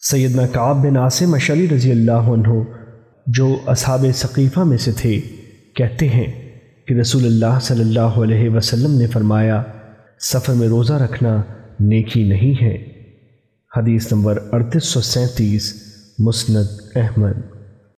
سیدنا کعب بن عاصم اشعری رضی اللہ عنہ جو اصحاب ثقیفہ میں سے تھے، کہتے ہیں کہ رسول اللہ صلی اللہ علیہ وسلم نے فرمایا، سفر میں روزہ رکھنا نیکی نہیں ہے۔ حدیث نمبر اڑتیس سو سینتیس، مسند احمد۔